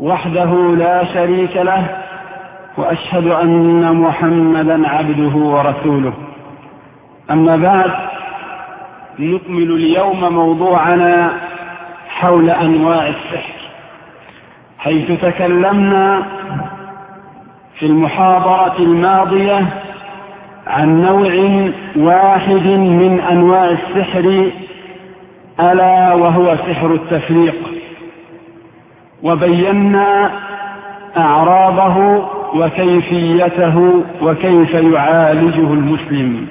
وحده لا شريك له وأشهد أن محمدا عبده ورسوله. أما بعد نكمل اليوم موضوعنا حول أنواع السحر. حيث تكلمنا في المحاضرة الماضية عن نوع واحد من أنواع السحر ألا وهو سحر التفريق. وبينا أعراضه وكيفيته وكيف يعالجه المسلم.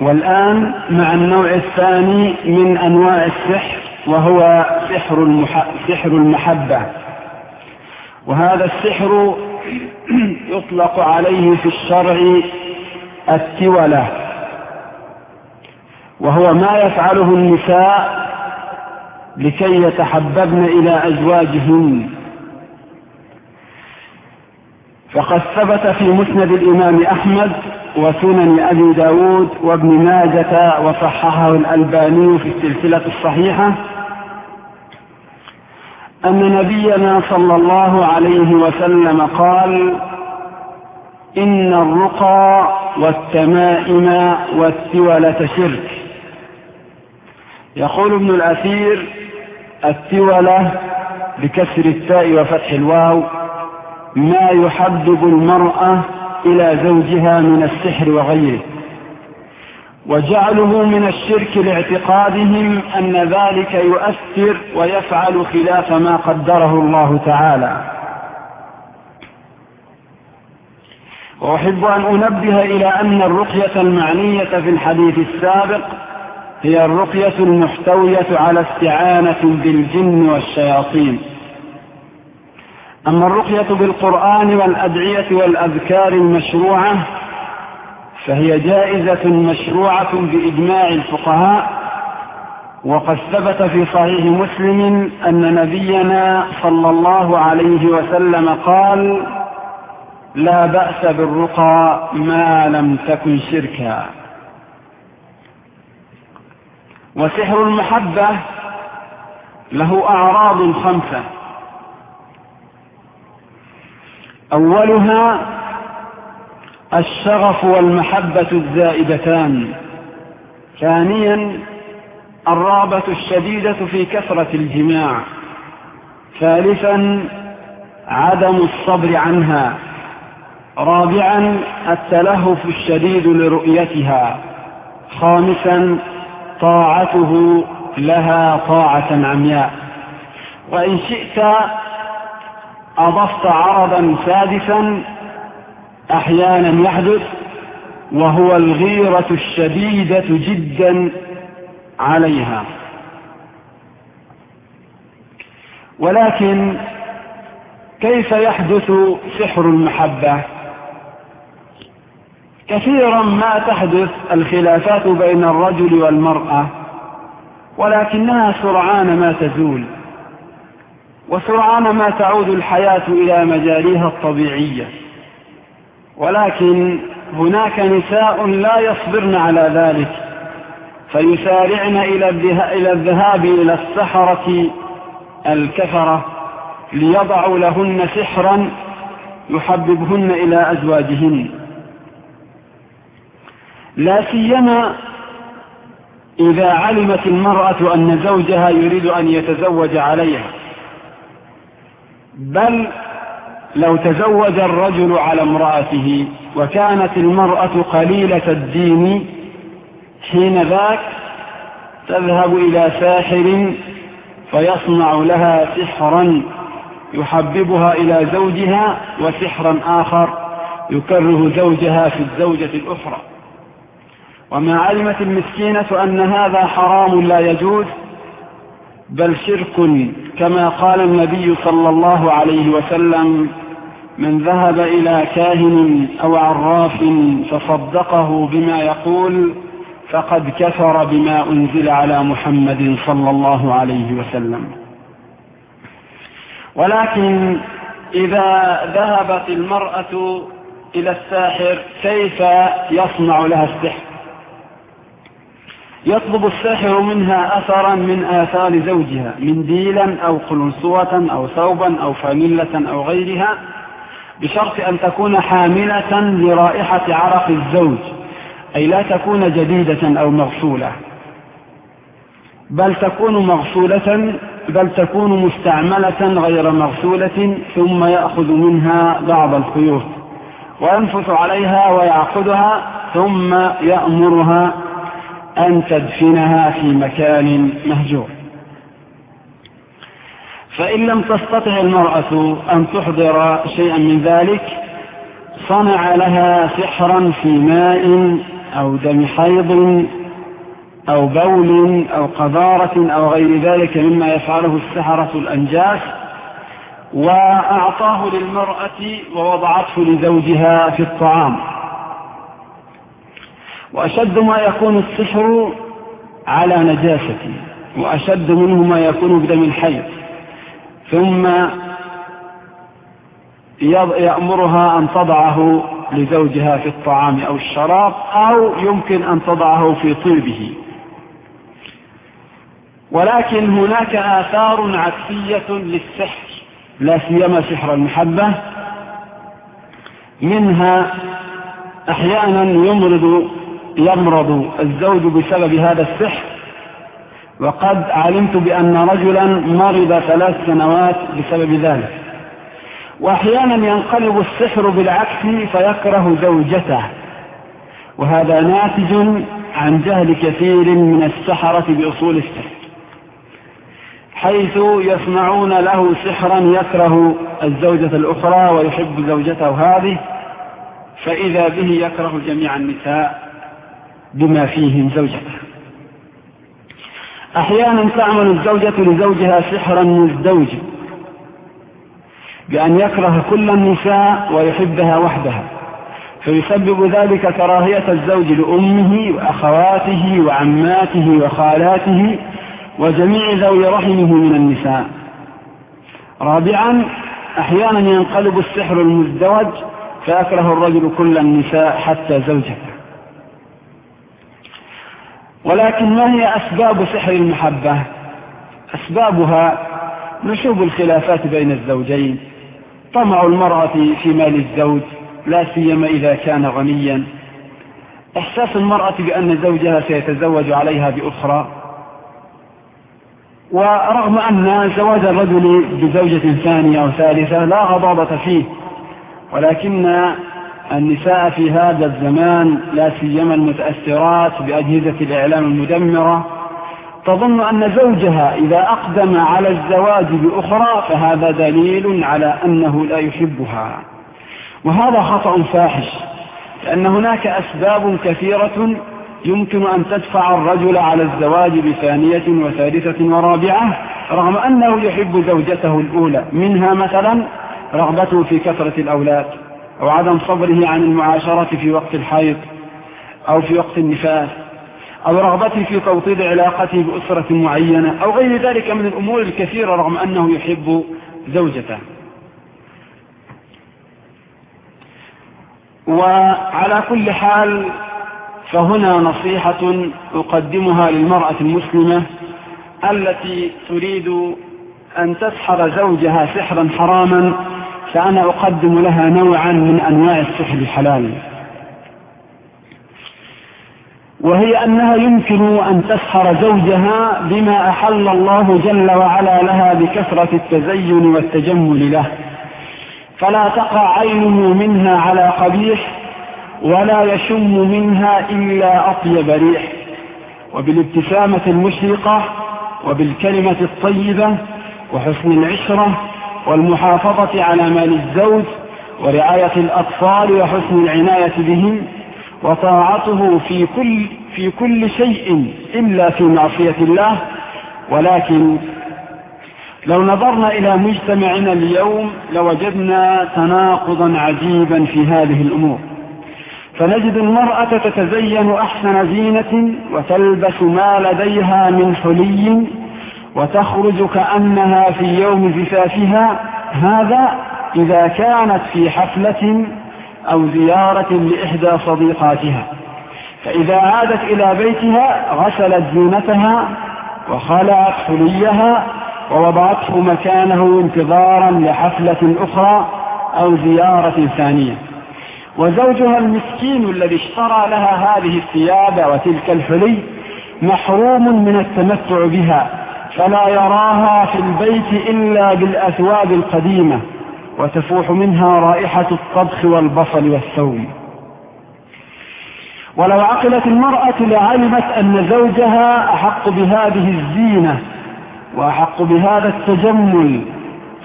والآن مع النوع الثاني من أنواع السحر وهو سحر المح... سحر المحبة. وهذا السحر يطلق عليه في الشرع التولة وهو ما يفعله النساء لكي يتحببن إلى أزواجهن. فقد ثبت في مسند الإمام أحمد وسنن أبي داود وابن ماجة وصححه الألباني في السلسلة الصحيحة أن نبينا صلى الله عليه وسلم قال إن الرقى والتمائم والتوله شرك. يقول ابن الأثير التولة بكسر التاء وفتح الواو ما يحبب المراه إلى زوجها من السحر وغيره. وجعله من الشرك لاعتقادهم أن ذلك يؤثر ويفعل خلاف ما قدره الله تعالى. وأحب أن أنبه إلى أن الرقية المعنية في الحديث السابق هي الرقية المحتوية على استعانة بالجن والشياطين. أما الرقية بالقرآن والأدعية والأذكار المشروعة فهي جائزة مشروعة بإجماع الفقهاء. وقد ثبت في صحيح مسلم أن نبينا صلى الله عليه وسلم قال لا بأس بالرقى ما لم تكن شركا. وسحر المحبة له أعراض خمسة. أولها الشغف والمحبة الزائدتان. ثانيا الرغبة الشديدة في كثرة الجماع. ثالثا عدم الصبر عنها. رابعا التلهف الشديد لرؤيتها. خامسا طاعته لها طاعة عمياء. وإن شئت أضفت عرضا سادسا أحيانا يحدث وهو الغيرة الشديدة جدا عليها. ولكن كيف يحدث سحر المحبة؟ كثيرا ما تحدث الخلافات بين الرجل والمرأة ولكنها سرعان ما تزول وسرعان ما تعود الحياة إلى مجاريها الطبيعية. ولكن هناك نساء لا يصبرن على ذلك فيسارعن إلى الذهاب إلى السحرة الكفرة ليضعوا لهن سحرا يحببهن إلى أزواجهن. لا سيما إذا علمت المرأة أن زوجها يريد أن يتزوج عليها. بل لو تزوج الرجل على امرأته وكانت المرأة قليلة الدين حين ذاك تذهب إلى ساحر فيصنع لها سحرا يحببها إلى زوجها وسحرا آخر يكره زوجها في الزوجة الأخرى. وما علمت المسكينة أن هذا حرام لا يجوز بل شرك كما قال النبي صلى الله عليه وسلم من ذهب إلى كاهن أو عراف فصدقه بما يقول فقد كفر بما أنزل على محمد صلى الله عليه وسلم. ولكن إذا ذهبت المرأة إلى الساحر كيف يصنع لها السحر؟ يطلب الساحر منها أثرا من آثار زوجها منديلا أو قلنسوة أو ثوبا أو فانلة أو غيرها بشرط أن تكون حاملة لرائحة عرق الزوج أي لا تكون جديدة أو مغسولة. بل تكون مغسولة بل تكون مستعملة غير مغسولة ثم يأخذ منها بعض الخيوط وينفث عليها ويعقدها ثم يأمرها أن تدفنها في مكان مهجور. فإن لم تستطع المرأة أن تحضر شيئا من ذلك صنع لها سحرا في ماء أو دم حيض أو بول أو قذارة أو غير ذلك مما يفعله السحرة الأنجاس وأعطاه للمرأة ووضعته لزوجها في الطعام. وأشد ما يكون السحر على نجاسة وأشد منه ما يكون بدم الحيض ثم يأمرها أن تضعه لزوجها في الطعام أو الشراب أو يمكن أن تضعه في طيبه. ولكن هناك آثار عكسية للسحر لا سيما سحر المحبة. منها أحيانا يمرض يمرض الزوج بسبب هذا السحر. وقد علمت بأن رجلا مرض ثلاث سنوات بسبب ذلك. وأحيانا ينقلب السحر بالعكس فيكره زوجته. وهذا ناتج عن جهل كثير من السحرة بأصول السحر. حيث يصنعون له سحرا يكره الزوجة الأخرى ويحب زوجته هذه فإذا به يكره جميع النساء. بما فيهم زوجته. أحيانا تعمل الزوجة لزوجها سحرا مزدوجا بأن يكره كل النساء ويحبها وحدها فيسبب ذلك كراهية الزوج لأمه وأخواته وعماته وخالاته وجميع ذوي رحمه من النساء. رابعا أحيانا ينقلب السحر المزدوج فيكره الرجل كل النساء حتى زوجته. ولكن ما هي أسباب سحر المحبة؟ أسبابها نشوب الخلافات بين الزوجين. طمع المرأة في مال الزوج لا سيما إذا كان غنيا. إحساس المرأة بأن زوجها سيتزوج عليها بأخرى. ورغم أن زواج الرجل بزوجة ثانية أو ثالثة لا غضاضة فيه ولكن النساء في هذا الزمان لا سيما المتأثرات بأجهزة الإعلام المدمرة تظن أن زوجها إذا أقدم على الزواج بأخرى فهذا دليل على أنه لا يحبها. وهذا خطأ فاحش لأن هناك أسباب كثيرة يمكن أن تدفع الرجل على الزواج بثانية وثالثة ورابعة رغم أنه يحب زوجته الأولى منها مثلا رغبته في كثرة الأولاد. أو عدم صبره عن المعاشرة في وقت الحيض أو في وقت النفاس أو رغبته في توطيد علاقته بأسرة معينة أو غير ذلك من الأمور الكثيرة رغم أنه يحب زوجته. وعلى كل حال فهنا نصيحة أقدمها للمرأة المسلمة التي تريد أن تسحر زوجها سحرا حراما فأنا أقدم لها نوعا من أنواع السحر الحلال. وهي أنها يمكن أن تسحر زوجها بما أحل الله جل وعلا لها بكثرة التزين والتجمل له. فلا تقع عينه منها على قبيح ولا يشم منها إلا أطيب ريح. وبالابتسامة المشرقة وبالكلمة الطيبة وحسن العشرة والمحافظة على مال الزوج ورعاية الأطفال وحسن العناية بهم وطاعته في كل, في كل شيء إلا في معصية الله. ولكن لو نظرنا إلى مجتمعنا اليوم لوجدنا تناقضا عجيبا في هذه الأمور. فنجد المرأة تتزين أحسن زينة وتلبس ما لديها من حلي وتخرج كأنها في يوم زفافها هذا إذا كانت في حفلة أو زيارة لإحدى صديقاتها. فإذا عادت إلى بيتها غسلت زينتها وخلعت حليها ووضعته مكانه انتظارا لحفلة أخرى أو زيارة ثانية. وزوجها المسكين الذي اشترى لها هذه الثياب وتلك الحلي محروم من التمتع بها. فلا يراها في البيت إلا بالأثواب القديمة وتفوح منها رائحة الطبخ والبصل والثوم ولو عقلت المرأة لعلمت أن زوجها أحق بهذه الزينة وأحق بهذا التجمل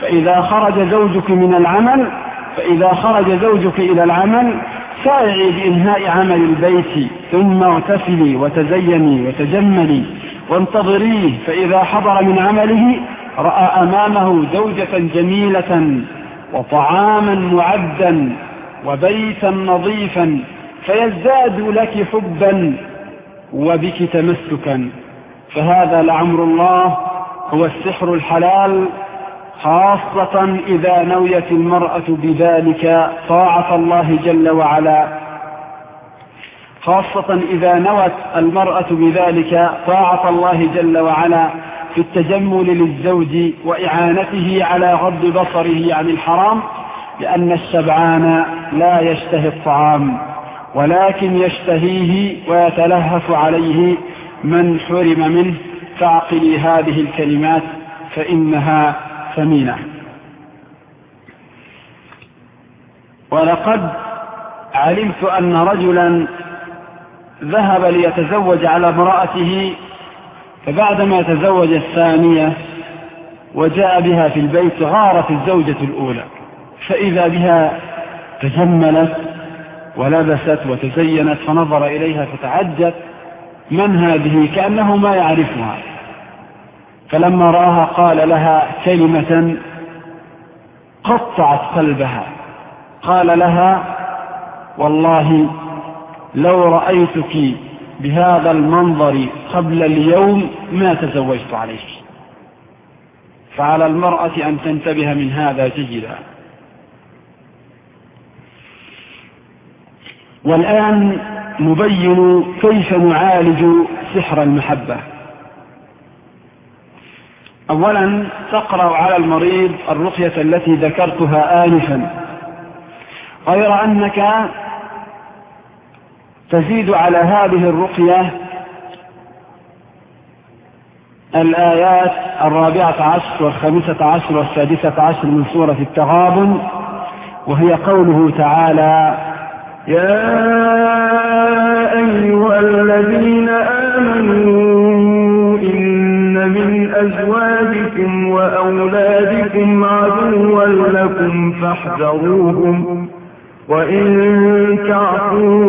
فإذا خرج زوجك من العمل فإذا خرج زوجك إلى العمل سارعي بإنهاء عمل البيت ثم اغتسلي وتزيني وتجملي. وانتظريه فإذا حضر من عمله رأى أمامه زوجة جميلة وطعاما معدا وبيتا نظيفا فيزداد لك حبا وبك تمسكا. فهذا لعمر الله هو السحر الحلال خاصة إذا نويت المرأة بذلك طاعة الله جل وعلا. خاصة إذا نوت المرأة بذلك طاعة الله جل وعلا في التجمل للزوج وإعانته على غض بصره عن الحرام لأن الشبعان لا يشتهي الطعام ولكن يشتهيه ويتلهف عليه من حرم منه. فاعقلي هذه الكلمات فإنها ثمينة. ولقد علمت أن رجلا ذهب ليتزوج على امرأته فبعدما تزوج الثانية وجاء بها في البيت غارت الزوجة الأولى. فإذا بها تجملت ولبست وتزينت فنظر إليها فتعجب من هذه؟ كأنه ما يعرفها. فلما رآها قال لها كلمة قطعت قلبها. قال لها والله لو رأيتك بهذا المنظر قبل اليوم ما تزوجت عليك فعلى المرأة أن تنتبه من هذا جيدا. والآن نبين كيف نعالج سحر المحبة. أولا تقرأ على المريض الرقية التي ذكرتها آنفا. غير أنك تزيد على هذه الرقية الآيات الرابعة عشر والخامسة عشر والسادسة عشر من سورة التغابن وهي قوله تعالى يا أيها الذين آمنوا إن من أزواجكم وأولادكم عدوا لكم فاحذروهم وإن تعفوا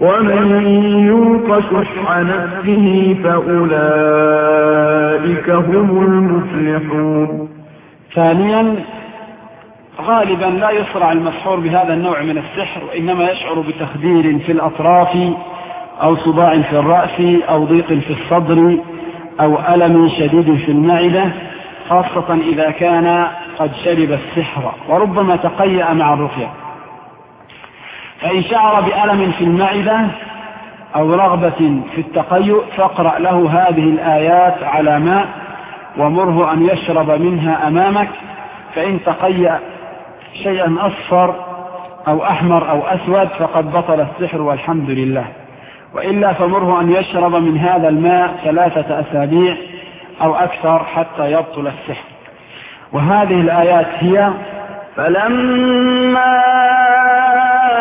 ومن يوق شح نفسه فأولئك هم المفلحون. ثانيا غالبا لا يصرع المسحور بهذا النوع من السحر وإنما يشعر بتخدير في الأطراف أو صداع في الرأس أو ضيق في الصدر أو ألم شديد في المعدة خاصة إذا كان قد شرب السحر وربما تقيأ مع الرقية. فإن شعر بألم في المعدة أو رغبة في التقيؤ فاقرأ له هذه الآيات على ماء ومره أن يشرب منها أمامك فإن تقيأ شيئا أصفر أو أحمر أو أسود فقد بطل السحر والحمد لله. وإلا فمره أن يشرب من هذا الماء ثلاثة أسابيع أو أكثر حتى يبطل السحر. وهذه الآيات هي فلما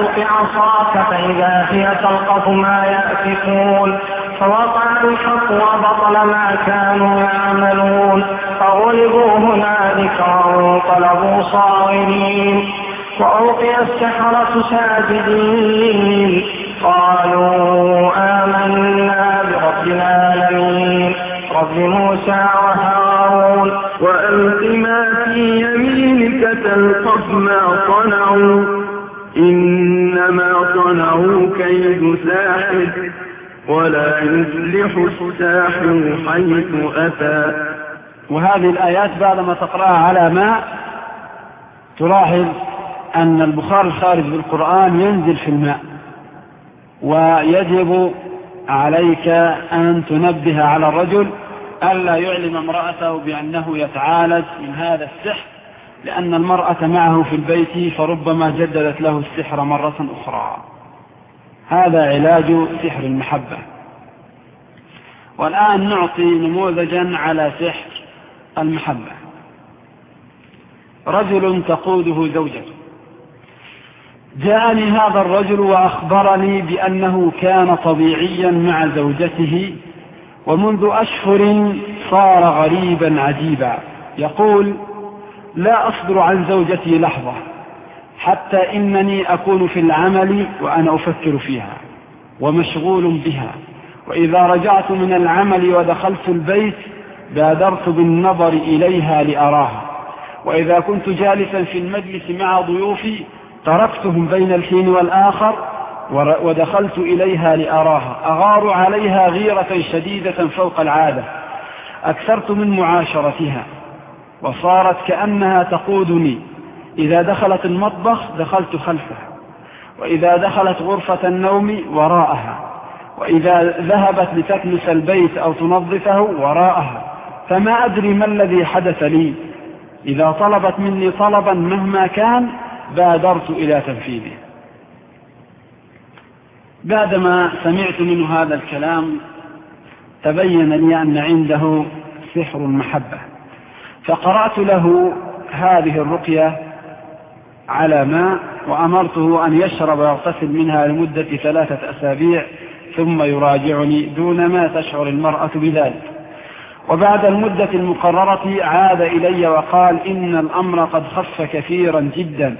ألق عصاك فإذا هي تلقف ما يأفكون. فوقع الحق وبطل ما كانوا يعملون. فغلبوا هنالك وانقلبوا صاغرين. وألقي السحرة ساجدين. قالوا آمنا برب العالمين رب موسى وهارون. وألق ما في يمينك تلقف ما صنعوا. إنما صنعوا كيد ساحر ولا يفلح الساحر حيث أتى. وهذه الآيات بعدما تقرأها على ماء تلاحظ أن البخار الخارج بالقرآن ينزل في الماء ويجب عليك أن تنبه على الرجل ألا يعلم امرأته بأنه يتعالج من هذا السحر لأن المرأة معه في البيت فربما جددت له السحر مرة أخرى. هذا علاج سحر المحبة. والآن نعطي نموذجا على سحر المحبة. رجل تقوده زوجته. جاءني هذا الرجل وأخبرني بأنه كان طبيعيا مع زوجته ومنذ أشهر صار غريبا عجيبا. يقول لا أصبر عن زوجتي لحظة حتى إنني أكون في العمل وأنا أفكر فيها ومشغول بها. وإذا رجعت من العمل ودخلت البيت بادرت بالنظر إليها لأراها. وإذا كنت جالسا في المجلس مع ضيوفي تركتهم بين الحين والآخر ودخلت إليها لأراها. أغار عليها غيرة شديدة فوق العادة. أكثرت من معاشرتها. وصارت كأنها تقودني. إذا دخلت المطبخ دخلت خلفها. وإذا دخلت غرفة النوم وراءها. وإذا ذهبت لتكنس البيت أو تنظفه وراءها. فما أدري ما الذي حدث لي. إذا طلبت مني طلبا مهما كان بادرت إلى تنفيذه. بعدما سمعت منه هذا الكلام تبين لي أن عنده سحر المحبة. فقرأت له هذه الرقية على ماء وأمرته أن يشرب ويغتسل منها لمدة ثلاثة أسابيع ثم يراجعني دون ما تشعر المرأة بذلك. وبعد المدة المقررة عاد إلي وقال إن الأمر قد خف كثيرا جدا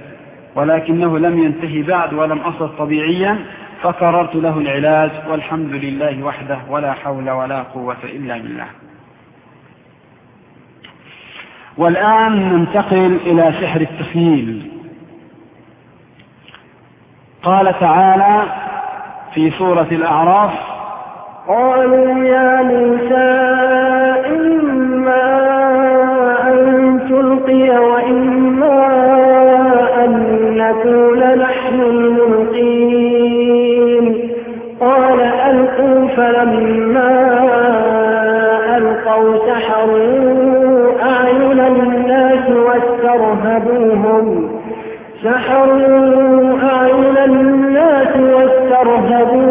ولكنه لم ينتهي بعد ولم أصل طبيعيا فكررت له العلاج والحمد لله وحده ولا حول ولا قوة إلا بالله. والآن ننتقل إلى سحر التخييل قال تعالى في سورة الأعراف قالوا يا موسى إما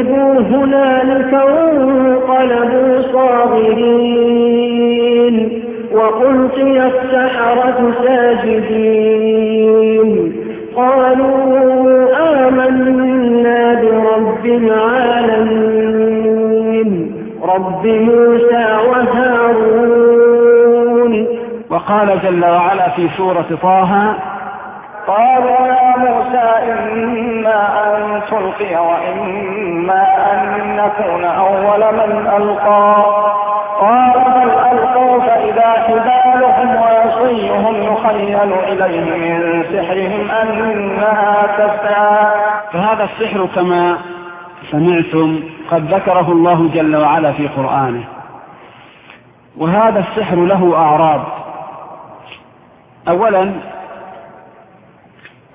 فغلبوا هنالك وانقلبوا صاغرين. وألقي السحرة ساجدين. قالوا آمنا برب العالمين. رب موسى وهارون. قال جل وعلا في سورة طه يا موسى إما أن تلقي وإما أن نكون أول من ألقى. قال بل ألقوا فإذا حبالهم وعصيهم يخيل إليه من سحرهم أنها تسعى. فهذا السحر كما سمعتم قد ذكره الله جل وعلا في قرآنه. وهذا السحر له أعراض. أولا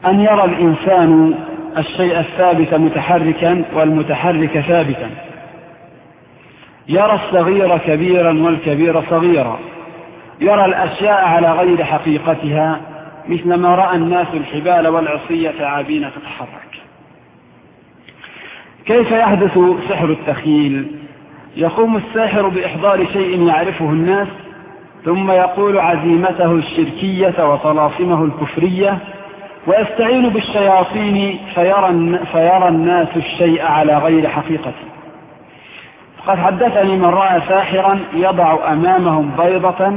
أن يرى الإنسان الشيء الثابت متحركا والمتحرك ثابتا. يرى الصغير كبيرا والكبير صغيرا. يرى الأشياء على غير حقيقتها مثلما رأى الناس الحبال والعصية عابين تتحرك. كيف يحدث سحر التخيل؟ يقوم الساحر بإحضار شيء يعرفه الناس ثم يقول عزيمته الشركية وطلاسمه الكفرية ويستعين بالشياطين فيرى, فيرى الناس الشيء على غير حقيقته قد حدثني من رأى ساحرا يضع أمامهم بيضة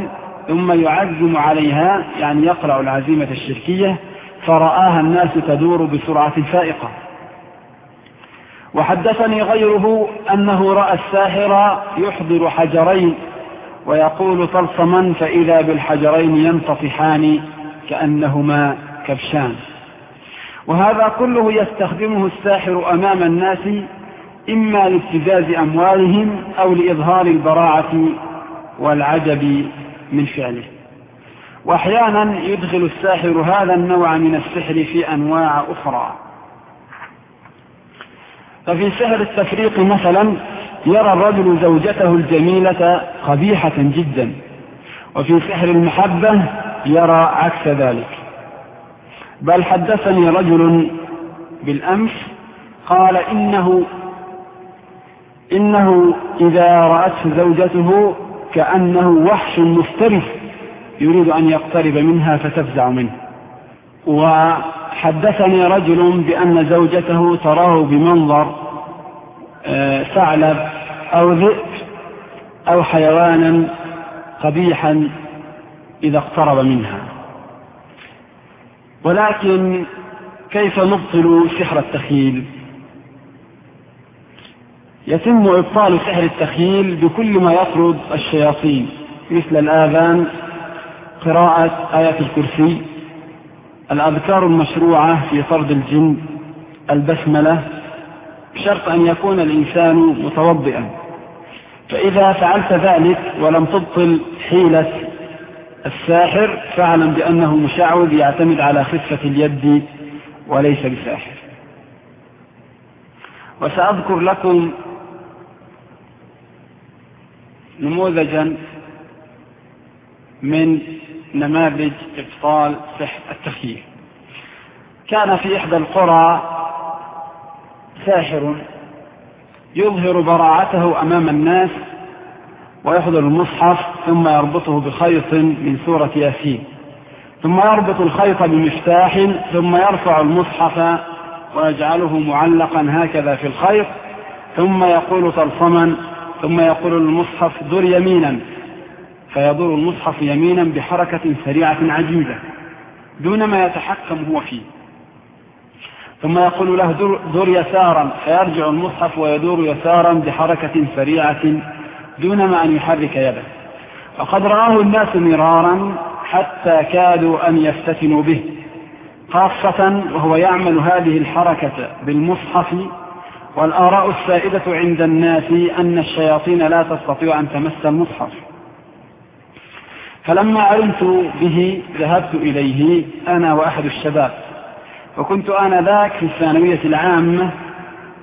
ثم يعزم عليها يعني يقرأ العزيمة الشركية فرآها الناس تدور بسرعة فائقة. وحدثني غيره أنه رأى الساحر يحضر حجرين ويقول طلسما فإذا بالحجرين ينتطحان كأنهما كبشان. وهذا كله يستخدمه الساحر أمام الناس إما لابتزاز أموالهم أو لإظهار البراعة والعجب من فعله. وأحيانا يدخل الساحر هذا النوع من السحر في أنواع أخرى. ففي سحر التفريق مثلا يرى الرجل زوجته الجميلة قبيحة جدا. وفي سحر المحبة يرى عكس ذلك. بل حدثني رجل بالأمس قال إنه إنه إذا رأته زوجته كأنه وحش مفترس يريد أن يقترب منها فتفزع منه. وحدثني رجل بأن زوجته تراه بمنظر آه، ثعلب أو ذئب أو حيوانا قبيحا إذا اقترب منها. ولكن كيف نبطل سحر التخيل؟ يتم إبطال سحر التخيل بكل ما يطرد الشياطين مثل الآذان قراءة آية الكرسي الأذكار المشروعة في طرد الجن البسملة بشرط أن يكون الإنسان متوضئا. فإذا فعلت ذلك ولم تبطل حيلة الساحر فاعلم بأنه مشعوذ يعتمد على خفة اليد وليس بساحر. وسأذكر لكم نموذجا من نماذج إبطال سحر التخييم كان في إحدى القرى ساحر يظهر براعته أمام الناس ويحضر المصحف ثم يربطه بخيط من سورة ياسين. ثم يربط الخيط بمفتاح ثم يرفع المصحف ويجعله معلقا هكذا في الخيط. ثم يقول طلسما ثم يقول المصحف در يمينا فيدور المصحف يمينا بحركة سريعة عجيبة دون ما يتحكم هو فيه. ثم يقول له در يسارا فيرجع المصحف ويدور يسارا بحركة سريعة دون ما أن يحرك يده. وقد رآه الناس مرارا حتى كادوا أن يفتتنوا به خاصة وهو يعمل هذه الحركة بالمصحف. والآراء السائدة عند الناس أن الشياطين لا تستطيع أن تمس المصحف. فلما علمت به ذهبت إليه أنا وأحد الشباب وكنت آنذاك في الثانوية العامة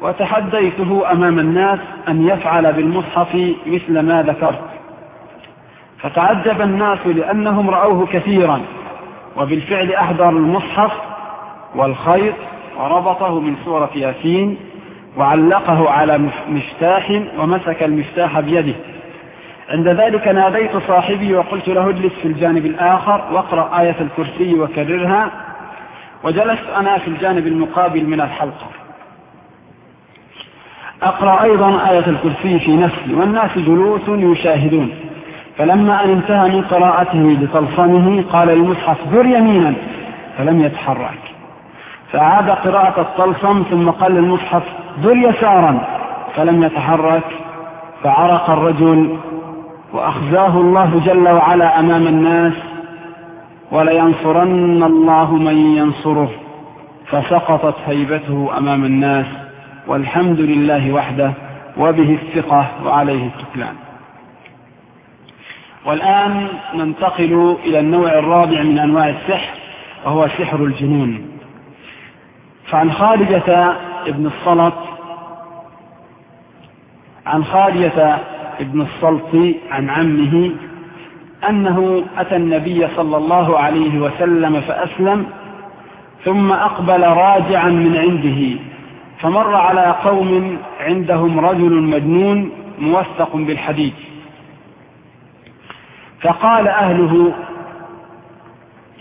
وتحديته أمام الناس أن يفعل بالمصحف مثل ما ذكرت. فتعجب الناس لأنهم رأوه كثيرا وبالفعل أحضر المصحف والخيط وربطه من سورة ياسين وعلقه على مفتاح ومسك المفتاح بيده. عند ذلك ناديت صاحبي وقلت له اجلس في الجانب الآخر واقرأ آية الكرسي وكررها. وجلست أنا في الجانب المقابل من الحلقة. أقرأ أيضا آية الكرسي في نفسي والناس جلوس يشاهدون. فلما أن انتهى من قراءته بطلسمه قال المصحف در يمينا. فلم يتحرك. فأعاد قراءة الطلسم ثم قال للمصحف در يسارا. فلم يتحرك فعرق الرجل وأخزاه الله جل وعلا أمام الناس ولينصرن الله من ينصره. فسقطت هيبته أمام الناس. والحمد لله وحده وبه الثقة وعليه التكلان. والآن ننتقل إلى النوع الرابع من أنواع السحر وهو سحر الجنون. فعن خارجة ابن الصلت عن خارجة ابن الصلت عن عمه أنه أتى النبي صلى الله عليه وسلم فأسلم ثم أقبل راجعا من عنده. فمر على قوم عندهم رجل مجنون موثق بالحديد فقال أهله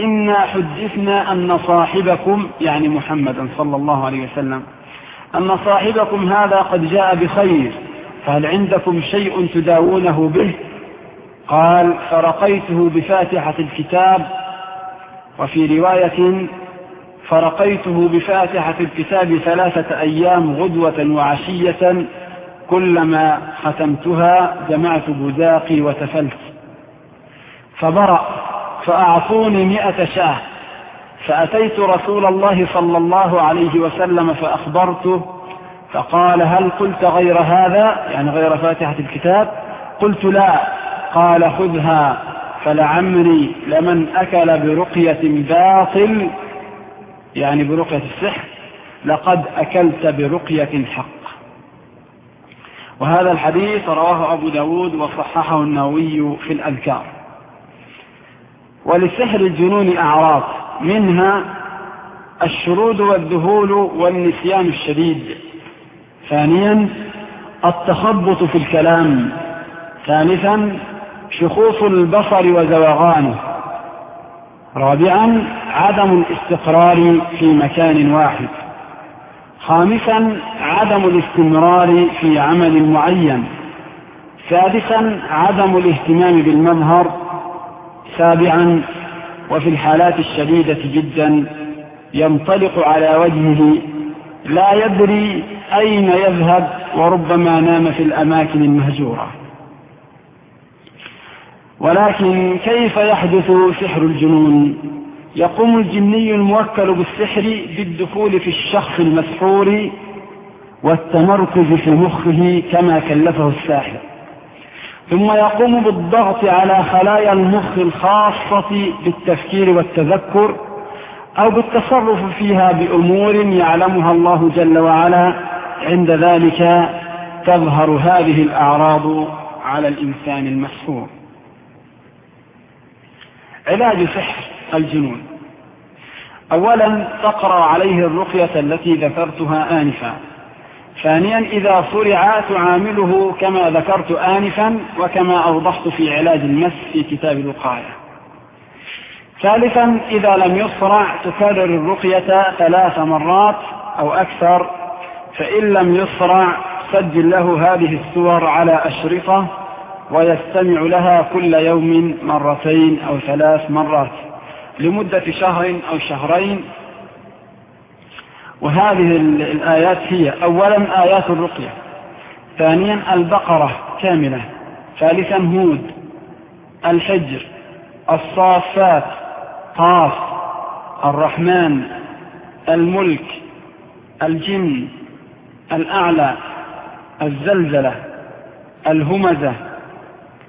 إنا حدثنا أن صاحبكم يعني محمدا صلى الله عليه وسلم أن صاحبكم هذا قد جاء بخير فهل عندكم شيء تداوونه به؟ قال فرقيته بفاتحة الكتاب وفي رواية فرقيته بفاتحة الكتاب ثلاثة أيام غدوة وعشية كلما ختمتها جمعت بذاقي وتفلت. فبرأ فأعطوني مئة شاه فأتيت رسول الله صلى الله عليه وسلم فأخبرته فقال هل قلت غير هذا؟ يعني غير فاتحة الكتاب؟ قلت لا. قال خذها فلعمري لمن أكل برقية باطل يعني برقية السحر لقد أكلت برقية حق وهذا الحديث رواه أبو داود وصححه النووي في الأذكار. ولسحر الجنون أعراض منها الشرود والذهول والنسيان الشديد. ثانيا التخبط في الكلام. ثالثا شخوص البصر وزوغانه رابعا عدم الاستقرار في مكان واحد. خامسا عدم الاستمرار في عمل معين. سادسا عدم الاهتمام بالمظهر. سابعا وفي الحالات الشديدة جدا ينطلق على وجهه لا يدري أين يذهب وربما نام في الأماكن المهجورة. ولكن كيف يحدث سحر الجنون؟ يقوم الجني الموكل بالسحر بالدخول في الشخص المسحور والتمركز في مخه كما كلفه الساحر. ثم يقوم بالضغط على خلايا المخ الخاصة بالتفكير والتذكر أو بالتصرف فيها بأمور يعلمها الله جل وعلا. عند ذلك تظهر هذه الأعراض على الإنسان المسحور. علاج سحر الجنون. أولا تقرأ عليه الرقية التي ذكرتها آنفا. ثانيا إذا صرع تعامله كما ذكرت آنفا وكما أوضحت في علاج المس في كتاب الوقاية. ثالثا إذا لم يصرع تكرر الرقية ثلاث مرات أو أكثر فإن لم يصرع سجل له هذه السور على أشرطة ويستمع لها كل يوم مرتين أو ثلاث مرات لمدة شهر أو شهرين. وهذه الآيات هي أولا آيات الرقية ثانيا البقرة كاملة ثالثا هود الحجر الصافات قاف الرحمن الملك الجن الأعلى الزلزلة الهمزة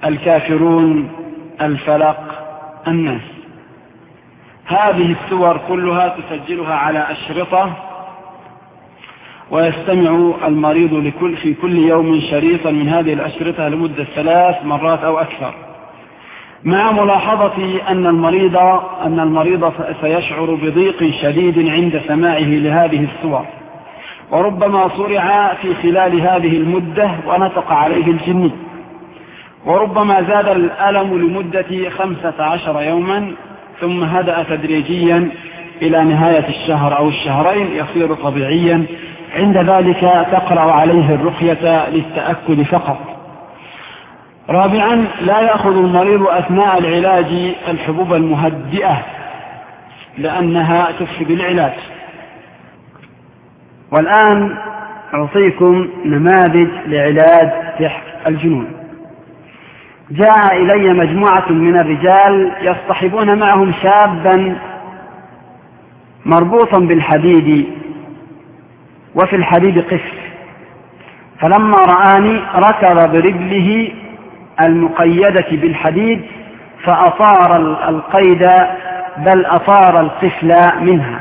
الكافرون الفلق الناس. هذه السور كلها تسجلها على أشرطة ويستمع المريض لكل في كل يوم شريطا من هذه الأشرطة لمدة ثلاث مرات أو أكثر. مع ملاحظة أن المريض أن المريض سيشعر بضيق شديد عند سماعه لهذه السور. وربما صرع في خلال هذه المدة ونطق عليه الجني وربما زاد الألم لمدة خمسة عشر يوما ثم هدأ تدريجيا إلى نهاية الشهر أو الشهرين يصير طبيعيا. عند ذلك تقرأ عليه الرقية للتأكد فقط. رابعا لا يأخذ المريض أثناء العلاج الحبوب المهدئة لأنها تفسد العلاج. والآن أعطيكم نماذج لعلاج سحر الجنون. جاء إلي مجموعة من الرجال يصطحبون معهم شابا مربوطا بالحديد وفي الحديد قفل فلما رآني ركض برجله المقيدة بالحديد فأطار القيد بل أطار القفل منها.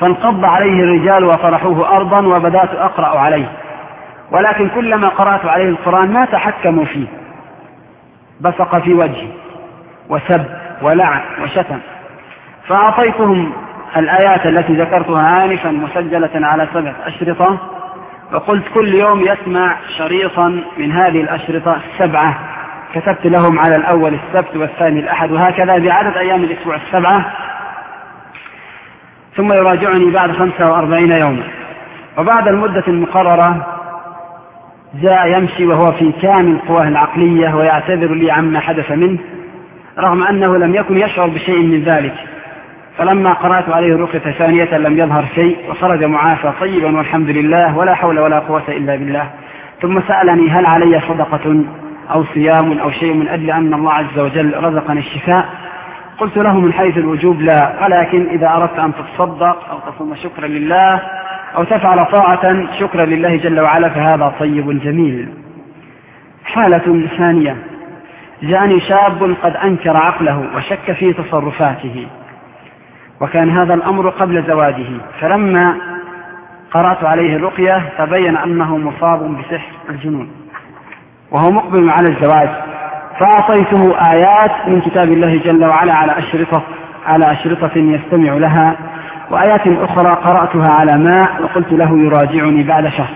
فانقض عليه الرجال وطرحوه أرضا وبدأت أقرأ عليه. ولكن كلما قرأت عليه القرآن ما تحكموا فيه. بصق في وجهي وسب ولعن وشتم. فأعطيتهم الآيات التي ذكرتها آنفا مسجلة على سبعة أشرطة وقلت كل يوم يسمع شريطا من هذه الأشرطة السبعة. كتبت لهم على الأول السبت والثاني الأحد وهكذا بعدد أيام الأسبوع السبعة. ثم يراجعني بعد خمسة وأربعين يوما. وبعد المدة المقررة جاء يمشي وهو في كامل قواه العقلية ويعتذر لي عما حدث منه رغم أنه لم يكن يشعر بشيء من ذلك. فلما قرأت عليه الرقية ثانية لم يظهر شيء وخرج معافى طيبا والحمد لله ولا حول ولا قوة إلا بالله. ثم سألني هل علي صدقة أو صيام أو شيء من أجل أن الله عز وجل رزقني الشفاء؟ قلت له من حيث الوجوب لا ولكن إذا أردت أن تتصدق أو تصوم شكرا لله أو تفعل طاعة شكرا لله جل وعلا فهذا طيب جميل. حالة ثانية. جاءني شاب قد أنكر عقله وشك في تصرفاته وكان هذا الأمر قبل زواجه. فلما قرأت عليه الرقية تبين أنه مصاب بسحر الجنون وهو مقبل على الزواج. فأعطيته آيات من كتاب الله جل وعلا على أشرطة على أشرطة يستمع لها. وآيات أخرى قرأتها على ماء وقلت له يراجعني بعد شهر.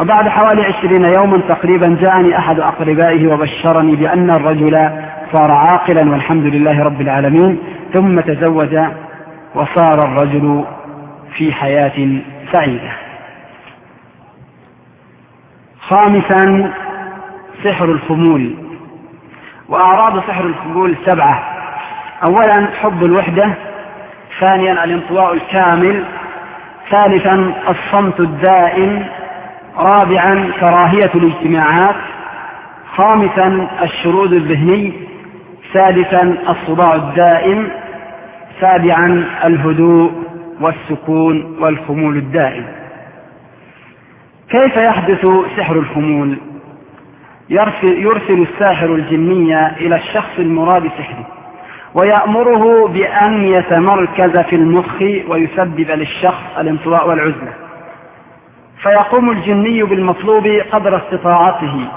وبعد حوالي عشرين يوما تقريبا جاءني أحد أقربائه وبشرني بأن الرجل صار عاقلا والحمد لله رب العالمين ثم تزوج وصار الرجل في حياة سعيدة. خامسا سحر الخمول. وأعراض سحر الخمول سبعة. أولا حب الوحدة. ثانيا الانطواء الكامل ثالثا الصمت الدائم رابعا كراهية الاجتماعات خامسا الشرود الذهني سادسا الصداع الدائم سابعا الهدوء والسكون والخمول الدائم. كيف يحدث سحر الخمول؟ يرسل الساحر الجنية إلى الشخص المراد سحره. ويأمره بأن يتمركز في المخ ويسبب للشخص الانطواء والعزلة. فيقوم الجني بالمطلوب قدر استطاعته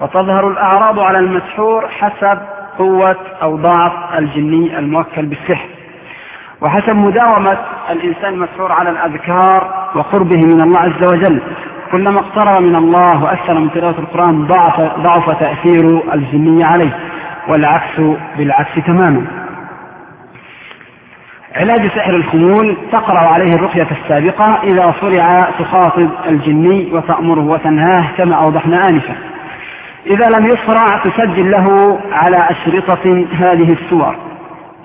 وتظهر الأعراض على المسحور حسب قوة أو ضعف الجني الموكل بالسحر. وحسب مداومة الإنسان المسحور على الأذكار وقربه من الله عز وجل. كلما اقترب من الله وأكثر من تلاوة القرآن ضعف, ضعف تأثير الجني عليه. والعكس بالعكس تماما. علاج سحر الخمول تقرأ عليه الرقية السابقة إذا صرع تخاطب الجني وتأمره وتنهاه كما أوضحنا آنفا. إذا لم يصرع تسجل له على أشرطة هذه السور.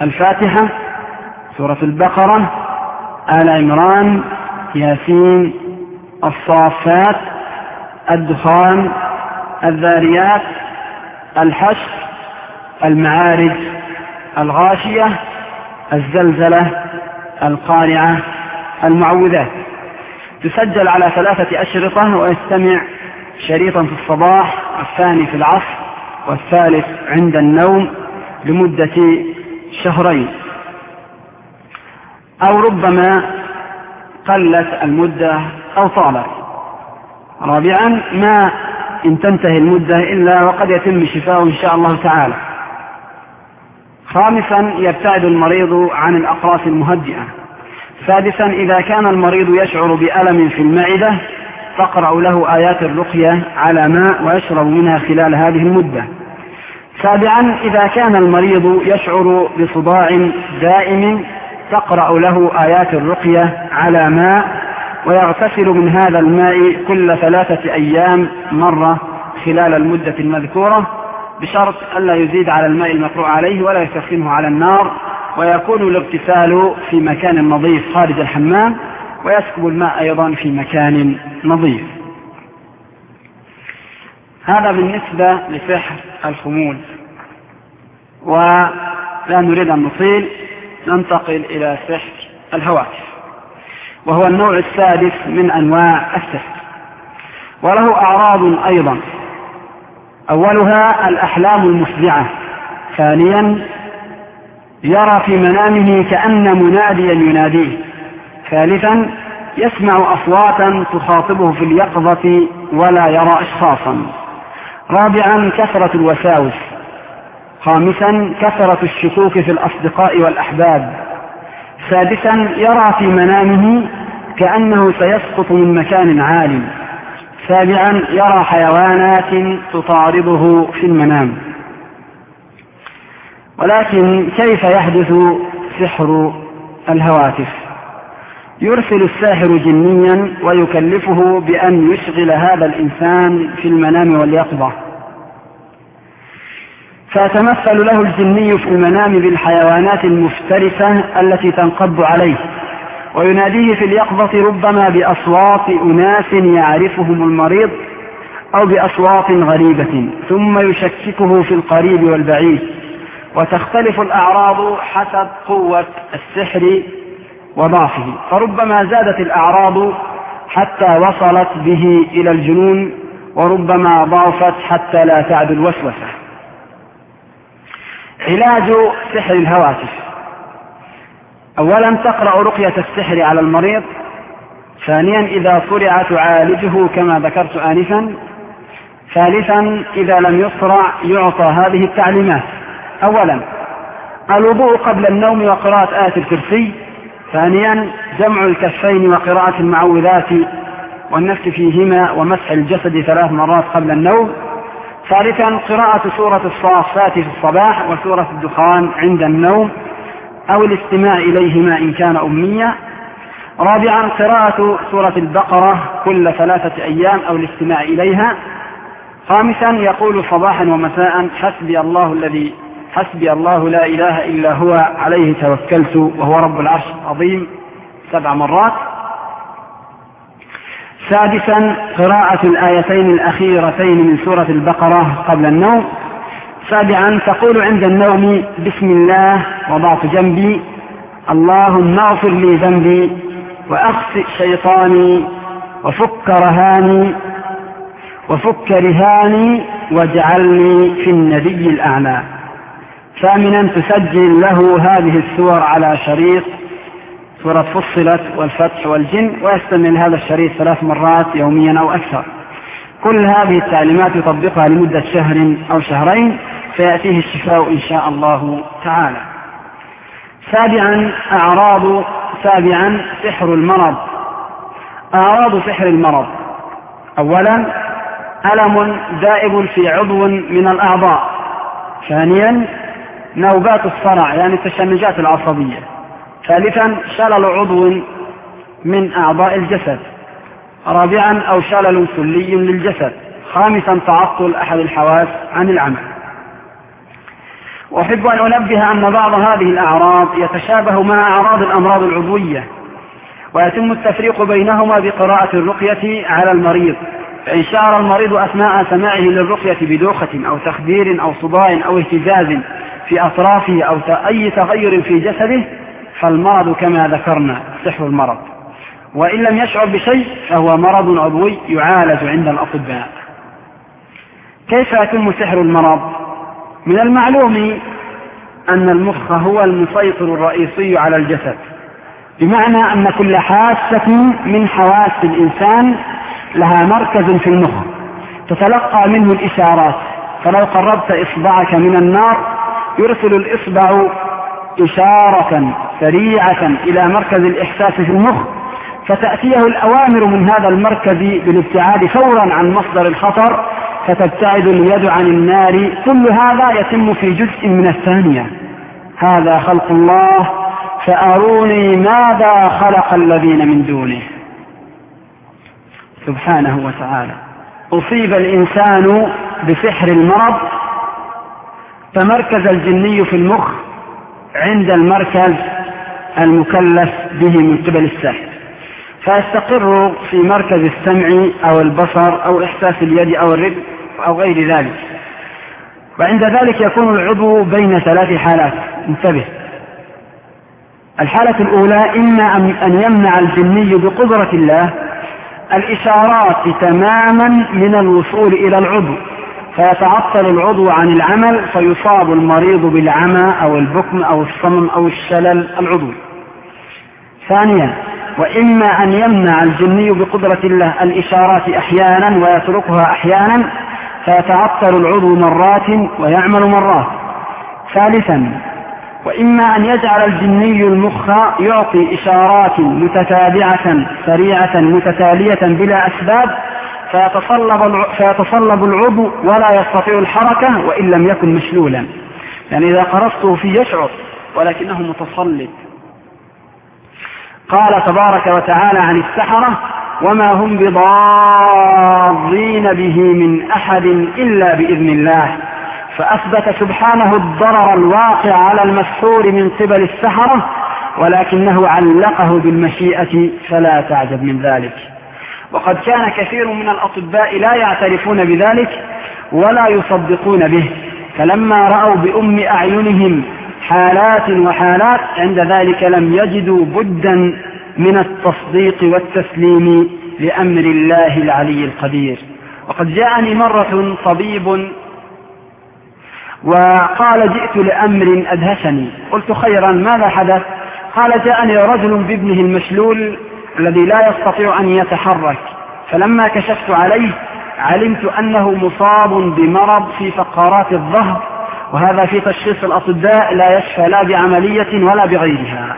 الفاتحة سورة البقرة آل عمران ياسين الصافات الدخان الذاريات الحشر المعارج الغاشية الزلزلة القارعة المعوذات تسجل على ثلاثة أشرطة ويستمع شريطا في الصباح والثاني في العصر والثالث عند النوم لمدة شهرين. أو ربما قلت المدة أو طالت. رابعا ما إن تنتهي المدة إلا وقد يتم شفاؤه إن شاء الله تعالى. خامسا يبتعد المريض عن الأقراص المهدئة سادسا إذا كان المريض يشعر بألم في المعدة تقرأ له آيات الرقية على ماء ويشرب منها خلال هذه المدة. سابعا إذا كان المريض يشعر بصداع دائم تقرأ له آيات الرقية على ماء ويغتسل من هذا الماء كل ثلاثة أيام مرة خلال المدة المذكورة. بشرط ألا يزيد على الماء المقروء عليه ولا يسخنه على النار ويكون الاغتسال في مكان نظيف خارج الحمام ويسكب الماء أيضا في مكان نظيف. هذا بالنسبة لسحر الخمول. ولا نريد أن نطيل ننتقل إلى سحر الهواتف. وهو النوع السادس من أنواع السحر. وله أعراض أيضا. أولها الأحلام المفزعة. ثانيا يرى في منامه كأن مناديا يناديه. ثالثا يسمع أصواتا تخاطبه في اليقظة ولا يرى أشخاصا. رابعا كثرة الوساوس. خامسا كثرة الشكوك في الأصدقاء والأحباب. سادسا يرى في منامه كأنه سيسقط من مكان عال سابعا يرى حيوانات تطارده في المنام. ولكن كيف يحدث سحر الهواتف؟ يرسل الساحر جنيا ويكلفه بأن يشغل هذا الإنسان في المنام واليقظة. فيتمثل له الجني في المنام بالحيوانات المفترسة التي تنقض عليه. ويناديه في اليقظة ربما بأصوات أناس يعرفهم المريض أو بأصوات غريبة ثم يشككه في القريب والبعيد. وتختلف الأعراض حسب قوة السحر وضعفه. فربما زادت الأعراض حتى وصلت به إلى الجنون وربما ضعفت حتى لا تعد الوسوسة. علاج سحر الهواتف. أولا تقرأ رقية السحر على المريض ثانيا إذا صرع تعالجه كما ذكرت آنفا ثالثا إذا لم يصرع يعطى هذه التعليمات. أولا الوضوء قبل النوم وقراءة آية الكرسي ثانيا جمع الكفين وقراءة المعوذات والنفس فيهما ومسح الجسد ثلاث مرات قبل النوم. ثالثا قراءة سورة الصافات في الصباح وسورة الدخان عند النوم. أو الاستماع إليهما إن كان أميا رابعا قراءة سورة البقرة كل ثلاثة أيام أو الاستماع إليها. خامسا يقول صباحا ومساء حسبي الله الذي حسبي الله لا إله إلا هو عليه توكلت وهو رب العرش العظيم سبع مرات. سادسا قراءة الآيتين الأخيرتين من سورة البقرة قبل النوم. سابعا تقول عند النوم بسم الله وضعت جنبي. اللهم اغفر لي ذنبي وأخسئ شيطاني وفك رهاني وفك رهاني واجعلني في النبي الأعلى. ثامنا تسجل له هذه السور على شريط. سورة فصلت والفتح والجن ويستمر هذا الشريط ثلاث مرات يوميا أو أكثر. كل هذه التعليمات يطبقها لمدة شهر أو شهرين فيأتيه الشفاء إن شاء الله تعالى. سابعا أعراض سابعا سحر المرض. أعراض سحر المرض. أولا ألم دائب في عضو من الأعضاء. ثانيا نوبات الصرع يعني التشنجات العصبية. ثالثا شلل عضو من أعضاء الجسد. رابعا أو شلل كلي للجسد. خامسا تعطل أحد الحواس عن العمل. وأحب أن أنبه أن بعض هذه الأعراض يتشابه مع أعراض الأمراض العضوية ويتم التفريق بينهما بقراءة الرقية على المريض فإن شعر المريض أثناء سماعه للرقية بدوخة أو تخدير أو صداع أو اهتزاز في أطرافه أو أي تغير في جسده فالمرض كما ذكرنا سحر المرض. وإن لم يشعر بشيء فهو مرض عضوي يعالج عند الأطباء. كيف يتم سحر المرض؟ من المعلوم أن المخ هو المسيطر الرئيسي على الجسد بمعنى أن كل حاسة من حواس الإنسان لها مركز في المخ تتلقى منه الإشارات فلو قربت إصبعك من النار يرسل الإصبع إشارة سريعة إلى مركز الإحساس في المخ فتأتيه الأوامر من هذا المركز بالابتعاد فورا عن مصدر الخطر فتبتعد اليد عن النار. كل هذا يتم في جزء من الثانية. هذا خلق الله. فأروني ماذا خلق الذين من دونه. سبحانه وتعالى. أصيب الإنسان بسحر المرض فمركز الجني في المخ عند المركز المكلف به من قبل السحر. فيستقر في مركز السمع أو البصر أو إحساس اليد أو الرجل أو غير ذلك. وعند ذلك يكون العضو بين ثلاث حالات. انتبه. الحالة الأولى إما أن يمنع الجني بقدرة الله الإشارات تماما من الوصول إلى العضو. فيتعطل العضو عن العمل فيصاب المريض بالعمى أو البكم أو الصمم أو الشلل العضوي. ثانيا وإما أن يمنع الجني بقدرة الله الإشارات أحيانا ويتركها أحيانا فيتعطل العضو مرات ويعمل مرات. ثالثا وإما أن يجعل الجني المخ يعطي إشارات متتابعة سريعة متتالية بلا أسباب فيتصلب, العضو ولا يستطيع الحركة وإن لم يكن مشلولا. يعني إذا قرصته فيه يشعر ولكنه متصلب. قال تبارك وتعالى عن السحرة وما هم بضارين به من أحد إلا بإذن الله. فأثبت سبحانه الضرر الواقع على المسحور من قبل السحرة ولكنه علقه بالمشيئة فلا تعجب من ذلك. وقد كان كثير من الأطباء لا يعترفون بذلك ولا يصدقون به. فلما رأوا بأم أعينهم حالات وحالات عند ذلك لم يجدوا بدا من التصديق والتسليم لأمر الله العلي القدير. وقد جاءني مرة طبيب وقال جئت لأمر أدهشني. قلت خيرا ماذا حدث؟ قال جاءني رجل بابنه المشلول الذي لا يستطيع أن يتحرك. فلما كشفت عليه علمت أنه مصاب بمرض في فقرات الظهر. وهذا في تشخيص الأطباء لا يشفى لا بعملية ولا بغيرها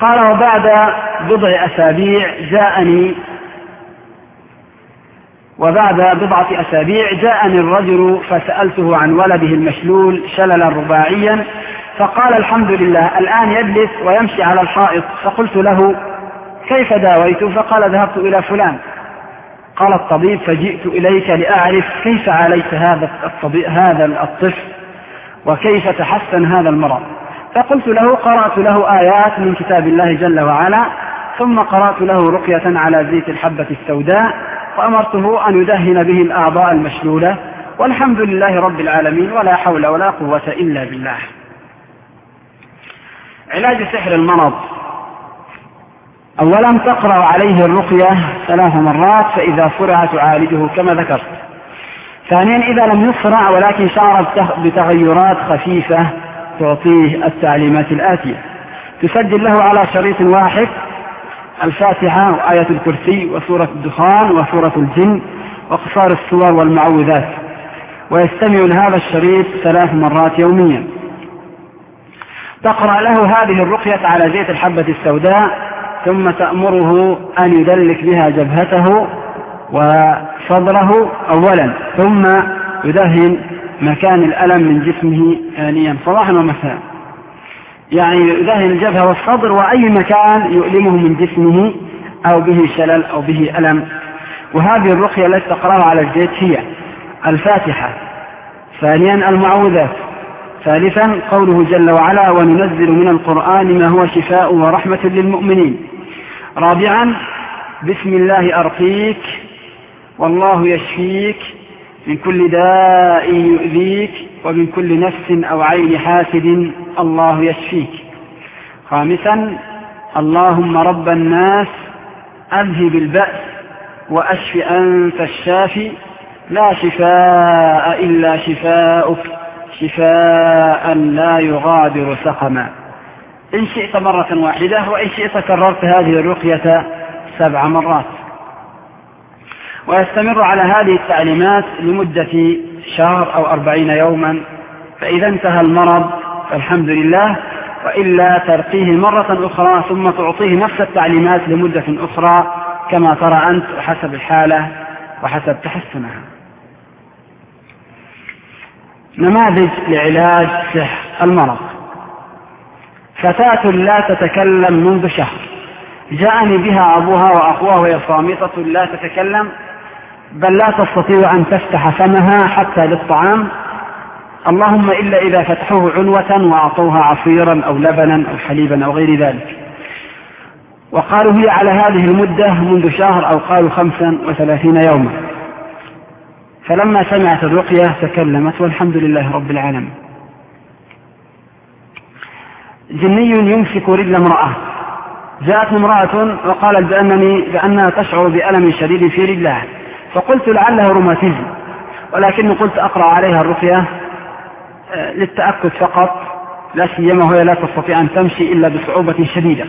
قال وبعد بضع أسابيع جاءني وبعد بضعة أسابيع جاءني الرجل فسألته عن ولده المشلول شللا رباعيا فقال الحمد لله الآن يجلس ويمشي على الحائط. فقلت له كيف داويته فقال ذهبت إلى فلان. قال الطبيب فجئت إليك لأعرف كيف عالجت هذا الطبيب هذا الطفل وكيف تحسن هذا المرض. فقلت له قرأت له آيات من كتاب الله جل وعلا ثم قرأت له رقية على زيت الحبة السوداء وأمرته أن يدهن به الأعضاء المشلولة والحمد لله رب العالمين ولا حول ولا قوة إلا بالله. علاج سحر المرض أولا تقرأ عليه الرقية ثلاث مرات فإذا فرع تعالجه كما ذكرت ثانيا إذا لم يصرع ولكن شعر بتغيرات خفيفة تعطيه التعليمات الآتية. تسجل له على شريط واحد الفاتحة وآية الكرسي وسورة الدخان وسورة الجن وقصار السور والمعوذات. ويستمع لهذا الشريط ثلاث مرات يوميا. تقرأ له هذه الرقية على زيت الحبة السوداء ثم تأمره أن يدلك بها جبهته وصدره أولا ثم يدهن مكان الألم من جسمه ثانيا صباحا ومساء. يعني يدهن الجبهة والصدر وأي مكان يؤلمه من جسمه أو به شلل أو به ألم. وهذه الرقية التي تقرأها على الزيت هي الفاتحة. ثانيا المعوذات. ثالثا قوله جل وعلا وننزل من القرآن ما هو شفاء ورحمة للمؤمنين. رابعا بسم الله أرقيك والله يشفيك من كل داء يؤذيك ومن كل نفس أو عين حاسد الله يشفيك. خامسا اللهم رب الناس أذهب البأس وأشف أنت الشافي لا شفاء إلا شفاؤك شفاء لا يغادر سقما. إن شئت مرة واحدة وإن شئت كررت هذه الرقية سبع مرات. ويستمر على هذه التعليمات لمدة شهر أو أربعين يوما. فإذا انتهى المرض فالحمد لله. وإلا ترقيه مرة أخرى ثم تعطيه نفس التعليمات لمدة أخرى كما ترى أنت وحسب الحالة وحسب تحسنها. نماذج لعلاج سحر المرض. فتاة لا تتكلم منذ شهر. جاءني بها أبوها وأخوها وهي صامتة لا تتكلم بل لا تستطيع أن تفتح فمها حتى للطعام. اللهم إلا إذا فتحوه عنوة وأعطوها عصيرا أو لبنا أو حليبا أو غير ذلك. وقالوا هي على هذه المدة منذ شهر أو قالوا خمسا وثلاثين يوما. فلما سمعت الرقية تكلمت والحمد لله رب العالمين. جني يمسك رجل امرأة. جاءت امرأة وقالت بأنني بأنها تشعر بألم شديد في رجلها. فقلت لعله روماتيزم. ولكني قلت أقرأ عليها الرقية آه، للتأكد فقط. لا سيما وهي لا تستطيع أن تمشي إلا بصعوبة شديدة.